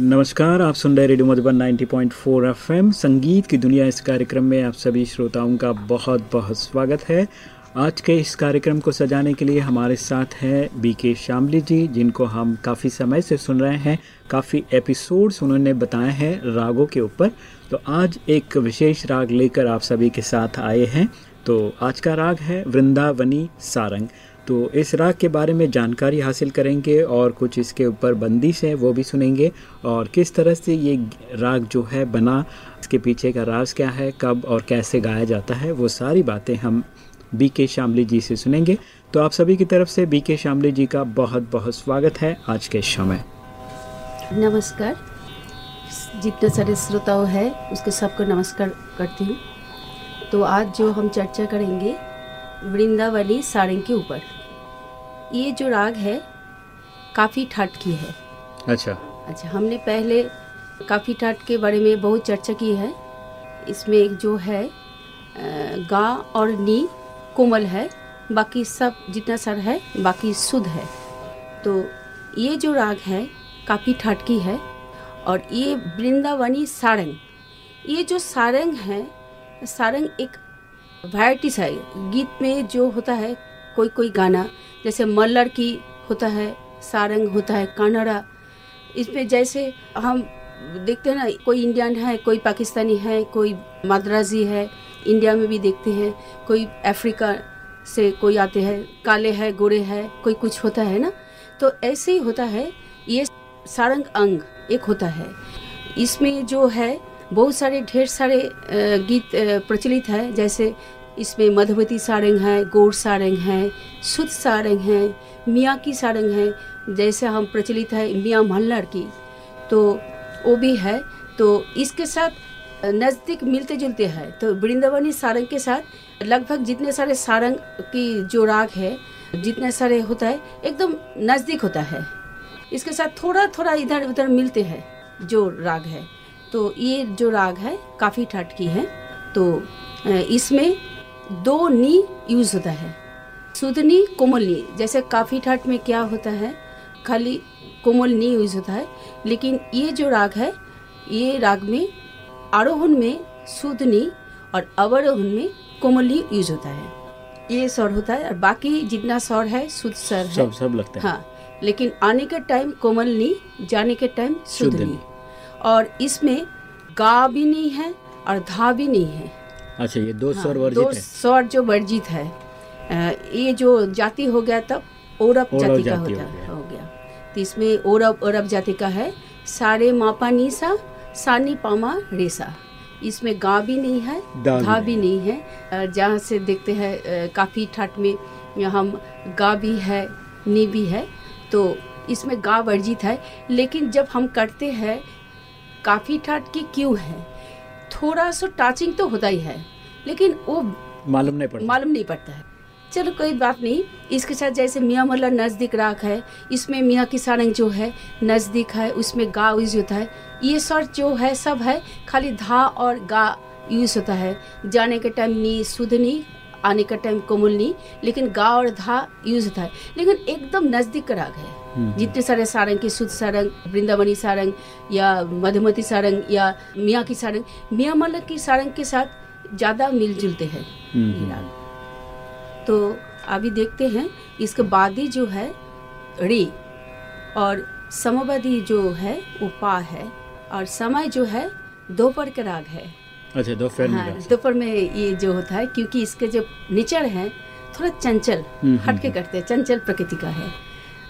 नमस्कार, आप सुन रहे रेडियो मधुबन 90.4 एफएम। संगीत की दुनिया इस कार्यक्रम में आप सभी श्रोताओं का बहुत बहुत स्वागत है। आज के इस कार्यक्रम को सजाने के लिए हमारे साथ हैं बी के शामली जी, जिनको हम काफ़ी समय से सुन रहे हैं। काफ़ी एपिसोड्स उन्होंने बताए हैं रागों के ऊपर। तो आज एक विशेष राग लेकर आप सभी के साथ आए हैं। तो आज का राग है वृंदावनी सारंग। तो इस राग के बारे में जानकारी हासिल करेंगे और कुछ इसके ऊपर बंदिश है वो भी सुनेंगे और किस तरह से ये राग जो है बना, इसके पीछे का राज क्या है, कब और कैसे गाया जाता है, वो सारी बातें हम बी के शामली जी से सुनेंगे। तो आप सभी की तरफ़ से बी के शामली जी का बहुत बहुत स्वागत है आज के शो में नमस्कार। जितने सारे श्रोताओं है, उसके सबको नमस्कार करती हूँ। तो आज जो हम चर्चा करेंगे वृंदावली सारंग के ऊपर। ये जो राग है काफ़ी ठाट की है। अच्छा। अच्छा हमने पहले काफ़ी ठाट के बारे में बहुत चर्चा की है। इसमें एक जो है गा और नी कोमल है बाकी सब जितना सर है बाकी शुद्ध है। तो ये जो राग है काफ़ी ठाट की है। और ये वृंदावनी सारंग ये जो सारंग है सारंग एक वैराइटीज है। गीत में जो होता है, कोई कोई गाना, जैसे मल्लर की होता है, सारंग होता है कानड़ा इसमें जैसे हम देखते हैं ना, कोई इंडियन है, कोई पाकिस्तानी है, कोई मद्रासी है, इंडिया में भी देखते हैं, कोई अफ्रीका से कोई आते हैं, काले है, गोरे है, कोई कुछ होता है ना? तो ऐसे ही होता है, ये सारंग अंग एक होता है। इसमें जो है बहुत सारे, ढेर सारे गीत प्रचलित है। जैसे इसमें मधुमती सारंग है, गौर सारंग है शुद्ध सारंग है, मियाँ की सारंग है, जैसे हम प्रचलित है मियाँ मल्लर की। तो वो भी है। तो इसके साथ नज़दीक मिलते जुलते हैं। तो वृंदावनी सारंग के साथ, लगभग जितने सारे सारंग की जो राग है, जितने सारे होता है, एकदम नज़दीक होता है। इसके साथ थोड़ा थोड़ा इधर उधर मिलते हैं, जो राग है। तो ये जो राग है काफ़ी ठाट की है। तो इसमें दो नी यूज़ होता है। सुधनी कोमल नी। जैसे काफ़ी ठाट में क्या होता है खाली कोमल नी यूज़ होता है। लेकिन ये जो राग है ये राग में आरोहण में सुधनी और अवरोहण में कोमल नी यूज़ होता है। ये स्वर होता है और बाकी जितना स्वर है शुद्ध स्वर है। सब सब लगता है। हाँ लेकिन आने के टाइम कोमल नी जाने के टाइम शुद्ध नी। और इसमें गा भी नहीं है और धा भी नहीं है। अच्छा ये दो हाँ, स्वर वर्जित दो है। स्वर जो वर्जित है ये जो जाति हो गया तब औरब जाति का होता हो गया। हो गया। तो इसमें औरब औरब जाति का है सारे मापा नीसा सानी पामा रेसा इसमें गा भी नहीं है धा भी नहीं है। जहाँ से देखते हैं काफ़ी ठाट में हम गा भी है नी भी है तो इसमें गा वर्जित है। लेकिन जब हम करते हैं काफ़ी ठाट की क्यों है? थोड़ा सा टचिंग तो होता ही है लेकिन वो मालूम नहीं पड़ता। मालूम नहीं पड़ता है। चलो कोई बात नहीं। इसके साथ जैसे मियाँ मल्ला नज़दीक राग है इसमें मियाँ की सारंग जो है नज़दीक है उसमें गा यूज़ होता है। ये सर जो है सब है खाली धा और गा यूज़ होता है। जाने के टाइम नी शुद्ध नी आने का टाइम कोमल नी लेकिन गा और धा यूज़ होता है। लेकिन एकदम नज़दीक राग है। जितने सारे सारंग की शुद्ध सारंग वृंदावनी सारंग या मधुमती सारंग या मियाँ की सारंग मियाँ मल्ल की सारंग के साथ ज़्यादा मिलजुलते हैं ये राग। तो अभी देखते हैं इसके बाद ही जो है रे और समवादी जो है वो पा है और समय जो है दोपहर का राग है। अच्छा दोपहर में हाँ दोपहर में ये जो होता है क्योंकि इसके जो निचर है थोड़ा चंचल हम्म, हटके करते हैं चंचल प्रकृति का है।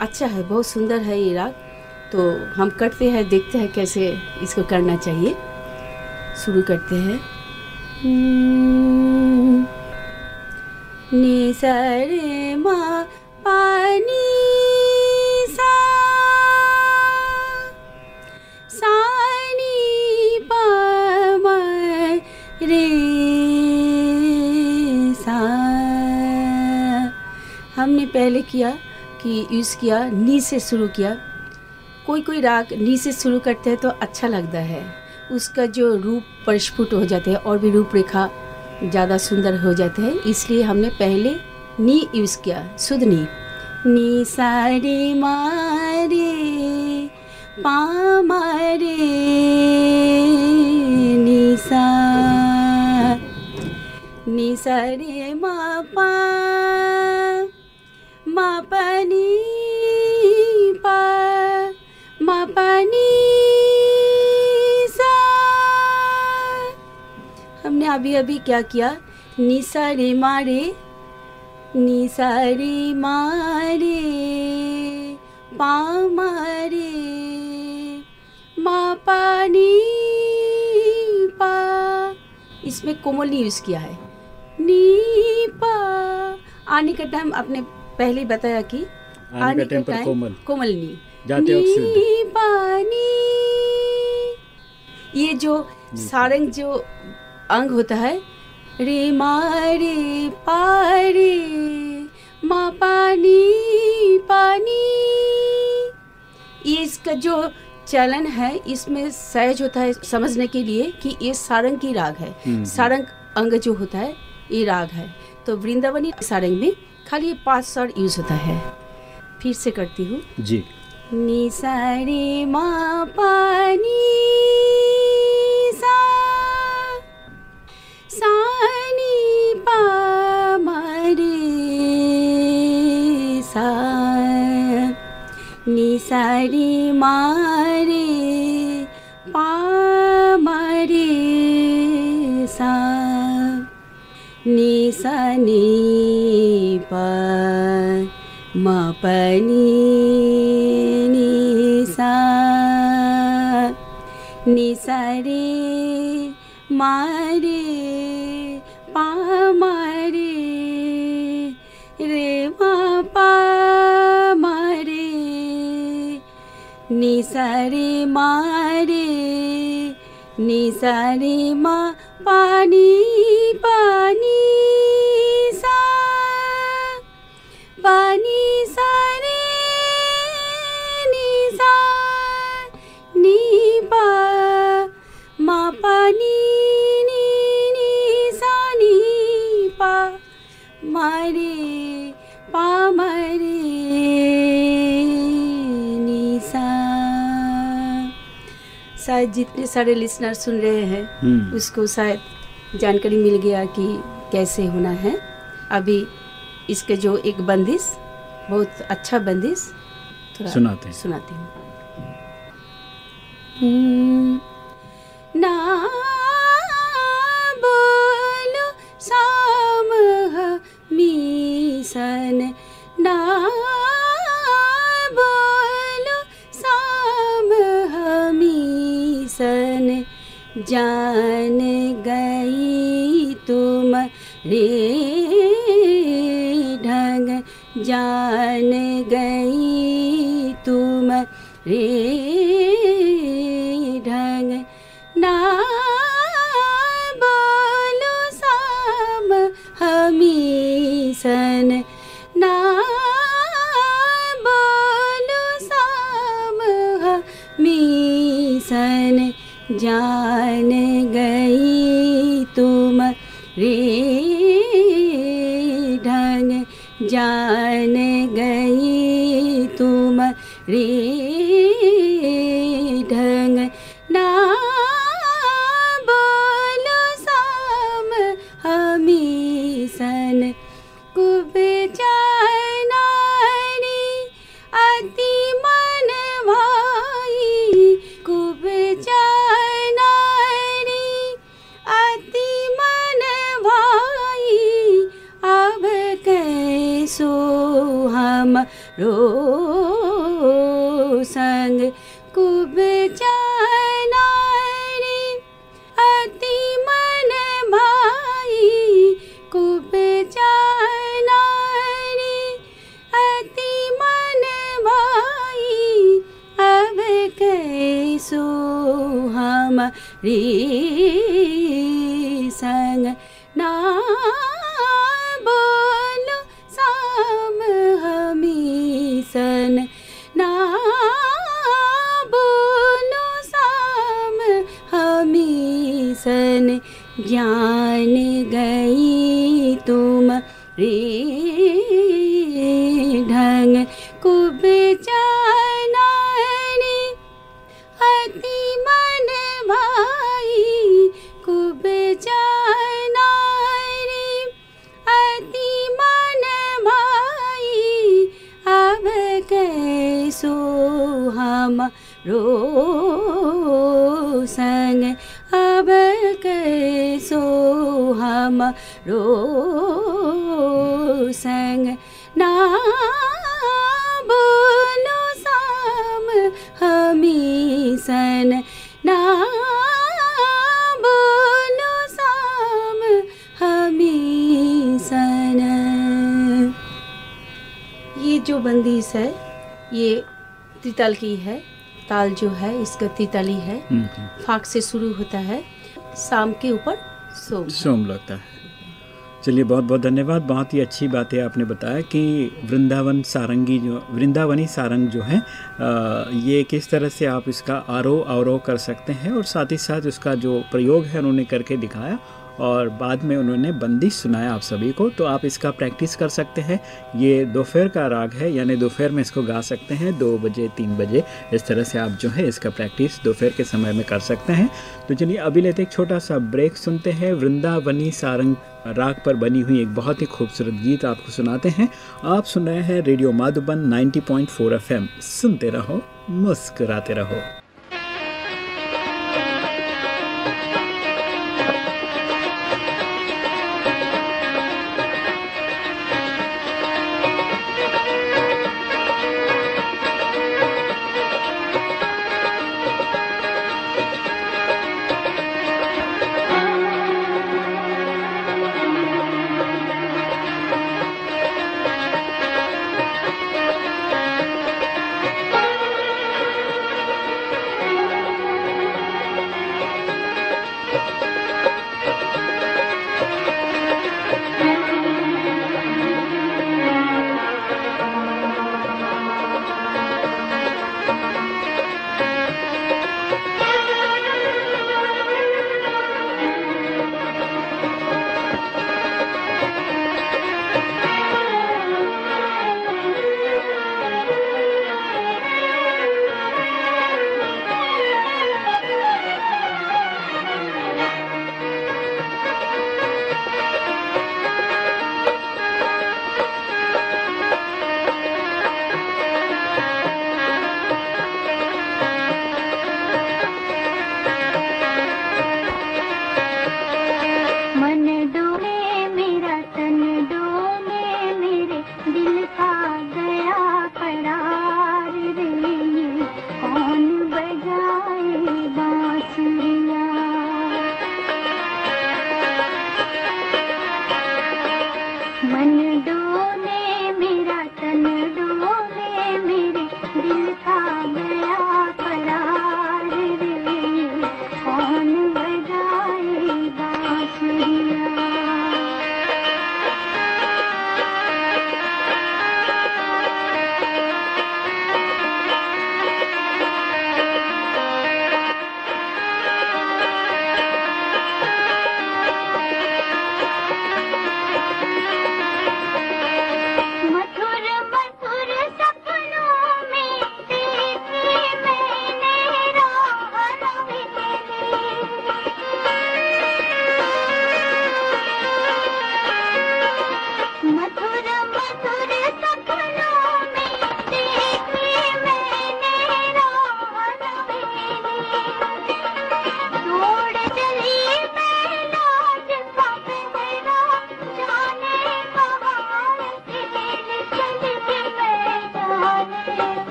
अच्छा है बहुत सुंदर है ये राग। तो हम करते हैं देखते हैं कैसे इसको करना चाहिए। शुरू करते हैं। हम्म, नि सा रे मा पा नी सा। सा नी पा मा सा। हमने पहले किया कि यूज़ किया, नी से शुरू किया। कोई कोई राग नी से शुरू करते हैं तो अच्छा लगता है। उसका जो रूप परिस्फुट हो जाते हैं और भी रूपरेखा ज़्यादा सुंदर हो जाते हैं, इसलिए हमने पहले नी यूज़ किया, शुद्ध नी। नी सारे मारे, पामारे निसा निसा रे मा पा मा सा। हमने अभी अभी क्या किया? निसा रे मारे निसा रे मारे पा मारे मा पा। इसमें कोमल नहीं यूज़ किया है। नी पा। आने का टाइम आपने पहले बताया कि आने के टाइम पर कोमल। कोमल नी। जाते वक्त नी पानी। ये जो सारंग जो अंग होता है रे मारे पारे मा पानी पानी। ये इसका जो चलन है इसमें सहज होता है समझने के लिए कि ये सारंग की राग है। हम्म। सारंग अंग जो होता है ये राग है। तो वृंदावनी सारंग में खाली ये पाँच स्वर यूज़ होता है। फिर से करती हूँ। जी। नि सा रे मा पा नी सा नि पा मा रे सा। नि सा रे मा रे पा मा रे सा। नि सा नि पनि निसरे मारे पामारे रे पा मरे निसारे मा रे मा पानी पानी शायद जितने सारे लिसनर सुन रहे हैं हम्म। उसको शायद जानकारी मिल गया कि कैसे होना है। अभी इसके जो एक बंदिश बहुत अच्छा बंदिश थोड़ा सुनाते हैं। सुनाती हूँ। हमी सन ना बोलो साम हमी सन जान गई तुम रे ढंग। जान हम रो संग अब कैसो हम रो संग ना बोलो साम हमी सन ना बोलो साम हमी सन। ये जो बंदिश है, ये त्रिताल की है ताल जो है इसका त्रिताली है। हम्म, हम्म। फाक से शुरू होता है शाम के ऊपर सोम। सोम लगता है। चलिए बहुत बहुत धन्यवाद। बहुत ही अच्छी बात है आपने बताया कि वृंदावन सारंगी जो वृंदावनी सारंग जो है ये किस तरह से आप इसका आरोह अवरोह कर सकते हैं और साथ ही साथ उसका जो प्रयोग है उन्होंने करके दिखाया। और बाद में उन्होंने बंदिश सुनाया आप सभी को तो आप इसका प्रैक्टिस कर सकते हैं। ये दोपहर का राग है, यानी दोपहर में इसको गा सकते हैं, दो बजे, तीन बजे, इस तरह से आप जो है इसका प्रैक्टिस दोपहर के समय में कर सकते हैं। तो चलिए अभी लेते एक छोटा सा ब्रेक सुनते हैं वृंदावनी सारंग राग पर बनी हुई एक बहुत ही खूबसूरत गीत आपको सुनाते हैं। आप सुन रहे हैं रेडियो माधुबन 90.4 एफएम। सुनते रहो, मुस्कुराते रहो।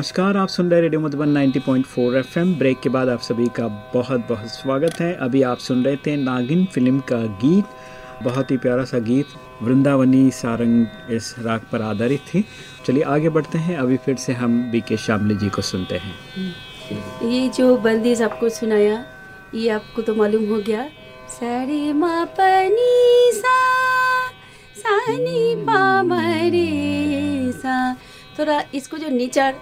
नमस्कार, आप सुन रहे रेडियो मधुबन 90.4 एफएम। ब्रेक के बाद आप सभी का बहुत बहुत स्वागत है। अभी आप सुन रहे थे नागिन फ़िल्म का गीत, बहुत ही प्यारा सा गीत, वृंदावनी सारंग इस राग पर आधारित थी। चलिए आगे बढ़ते हैं, अभी फिर से हम बी के शामली जी को सुनते हैं। ये जो बंदिश आपको सुनाया, ये आपको तो मालूम हो गया। सारे मा पनी सा सानी पा सा थोड़ा इसको जो नेचर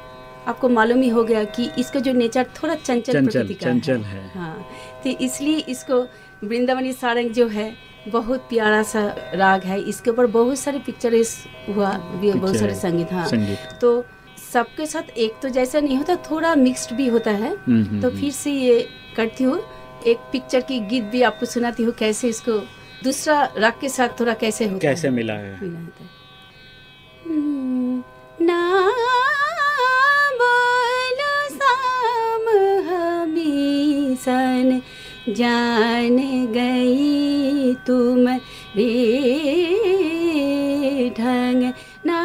आपको मालूम ही हो गया कि इसका जो नेचर थोड़ा चंचल चंचल चंचल है, है। हाँ तो इसलिए इसको वृंदावनी सारंग जो है बहुत प्यारा सा राग है। इसके ऊपर बहुत सारे पिक्चरेस हुआ भी बहुत सारे संगीत हाँ। संगीत। तो सबके साथ एक तो जैसा नहीं होता थोड़ा मिक्स्ड भी होता है। हम्म, हम्म, तो हम्म। फिर से ये करती हूँ। एक पिक्चर की गीत भी आपको सुनाती हूँ कैसे इसको दूसरा राग के साथ थोड़ा कैसे होता कैसे है। मिला है? मिला है हम्म, ना जान गई तुम रे ढंग ना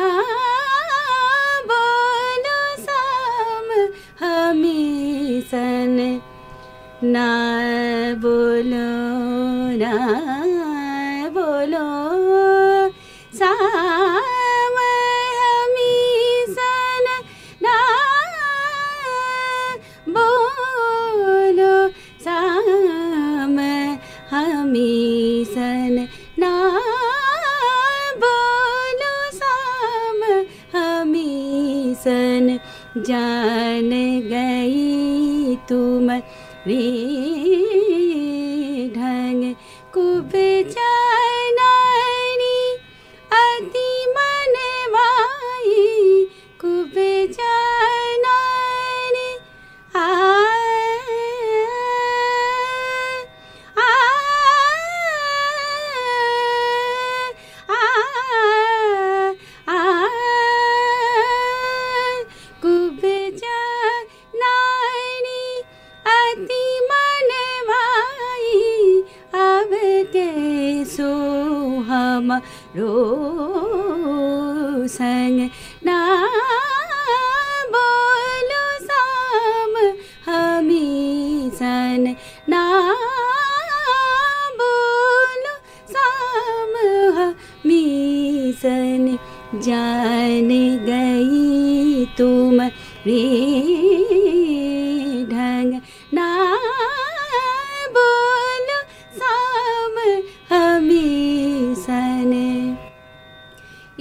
बोलो साम हमी सन ना बोलो ना जान गई तुम रे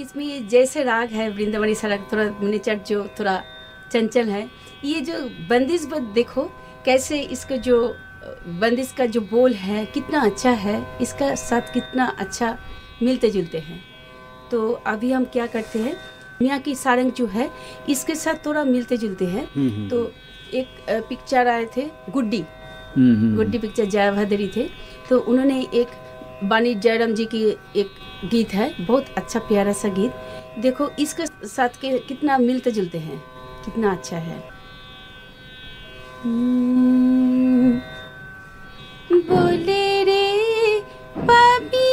इसमें ये जैसे राग है वृंदावनी सड़क थोड़ा नेचर जो थोड़ा चंचल है ये जो बंदिश देखो कैसे इसका जो बंदिश का जो बोल है कितना अच्छा है इसका साथ कितना अच्छा मिलते जुलते हैं। तो अभी हम क्या करते हैं मियाँ की सारंग जो है इसके साथ थोड़ा मिलते जुलते हैं। हम्म, हम्म, तो एक पिक्चर आए थे गुड्डी। हम्म, गुड्डी पिक्चर जया भादरी थे। तो उन्होंने एक बानी जयराम जी की एक गीत है बहुत अच्छा प्यारा सा गीत। देखो इसके साथ के कितना मिलते जुलते हैं कितना अच्छा है। हम्म, बोले रे पापी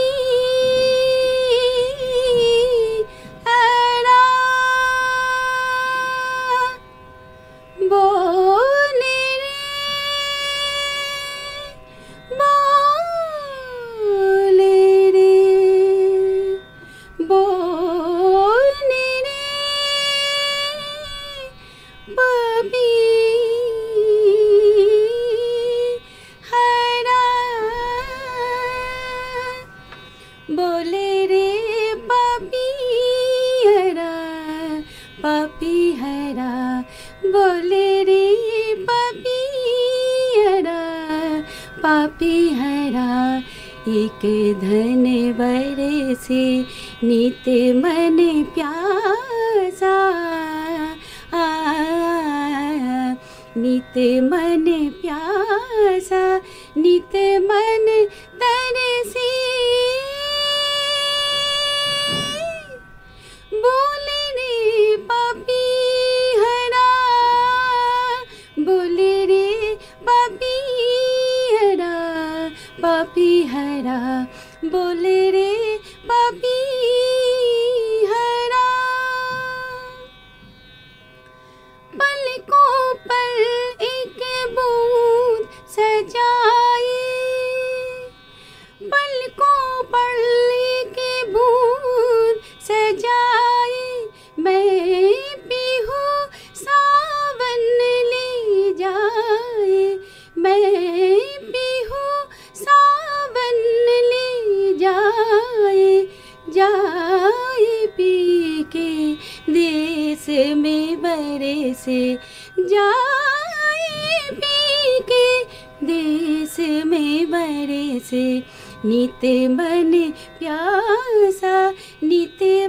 प्यासा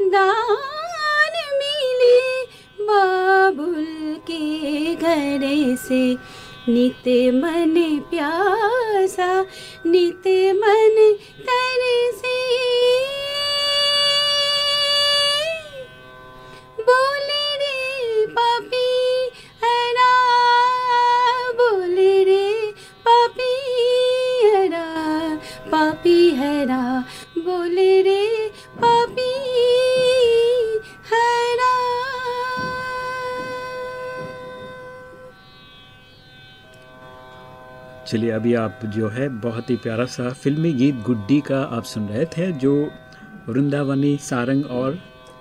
दान मिले बाबुल के घर से। नित मन प्यासा, नित मन तरसे बोले रे पापी, हरा, बोले रे पापी, हरा। पापी, हरा चलिए अभी आप जो है बहुत ही प्यारा सा फिल्मी गीत गुड्डी का आप सुन रहे थे जो वृंदावनी सारंग और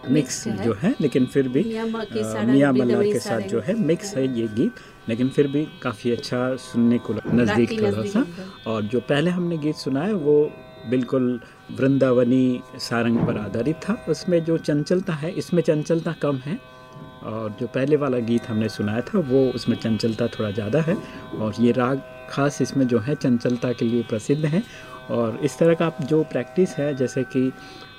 मिक्स जो है लेकिन फिर भी मियाँ मल्ला के साथ जो है मिक्स है ये गीत लेकिन फिर भी काफ़ी अच्छा सुनने को नज़दीक थोड़ा सा। और जो पहले हमने गीत सुना है वो बिल्कुल वृंदावनी सारंग पर आधारित था। उसमें जो चंचलता है इसमें चंचलता कम है। और जो पहले वाला गीत हमने सुनाया था वो उसमें चंचलता थोड़ा ज़्यादा है। और ये राग खास इसमें जो है चंचलता के लिए प्रसिद्ध हैं। और इस तरह का जो प्रैक्टिस है, जैसे कि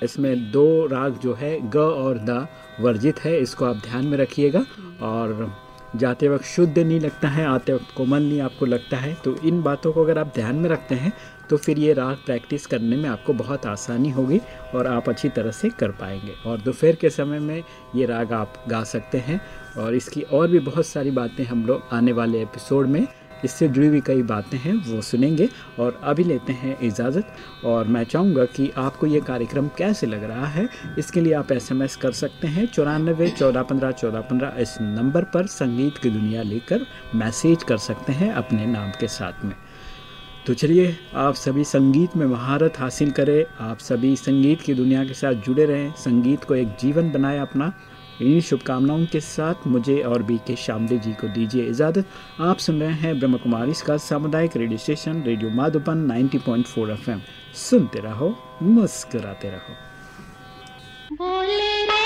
इसमें दो राग जो है, ग और द वर्जित है, इसको आप ध्यान में रखिएगा। और जाते वक्त शुद्ध नहीं लगता है, आते वक्त कोमल नहीं आपको लगता है तो इन बातों को अगर आप ध्यान में रखते हैं तो फिर ये राग प्रैक्टिस करने में आपको बहुत आसानी होगी और आप अच्छी तरह से कर पाएँगे। और दोपहर के समय में ये राग आप गा सकते हैं। और इसकी और भी बहुत सारी बातें हम लोग आने वाले एपिसोड में इससे जुड़ी हुई कई बातें हैं, वो सुनेंगे और अभी लेते हैं इजाज़त। और मैं चाहूँगा कि आपको ये कार्यक्रम कैसे लग रहा है, इसके लिए आप एसएमएस कर सकते हैं चौरानबे, चौदह पंद्रह चौदह पंद्रह, इस नंबर पर संगीत की दुनिया लेकर मैसेज कर सकते हैं अपने नाम के साथ में। तो चलिए, आप सभी संगीत में महारत हासिल करें, आप सभी संगीत की दुनिया के साथ जुड़े रहें, संगीत को एक जीवन बनाए अपना इन्हीं शुभकामनाओं के साथ मुझे और बी के शामले जी को दीजिए इजाज़त। आप सुन रहे हैं ब्रह्म कुमारी इसका सामुदायिक radio station, radio Madhuban 90.4 point सुनते रहो, मुस्कराते रहो। बोले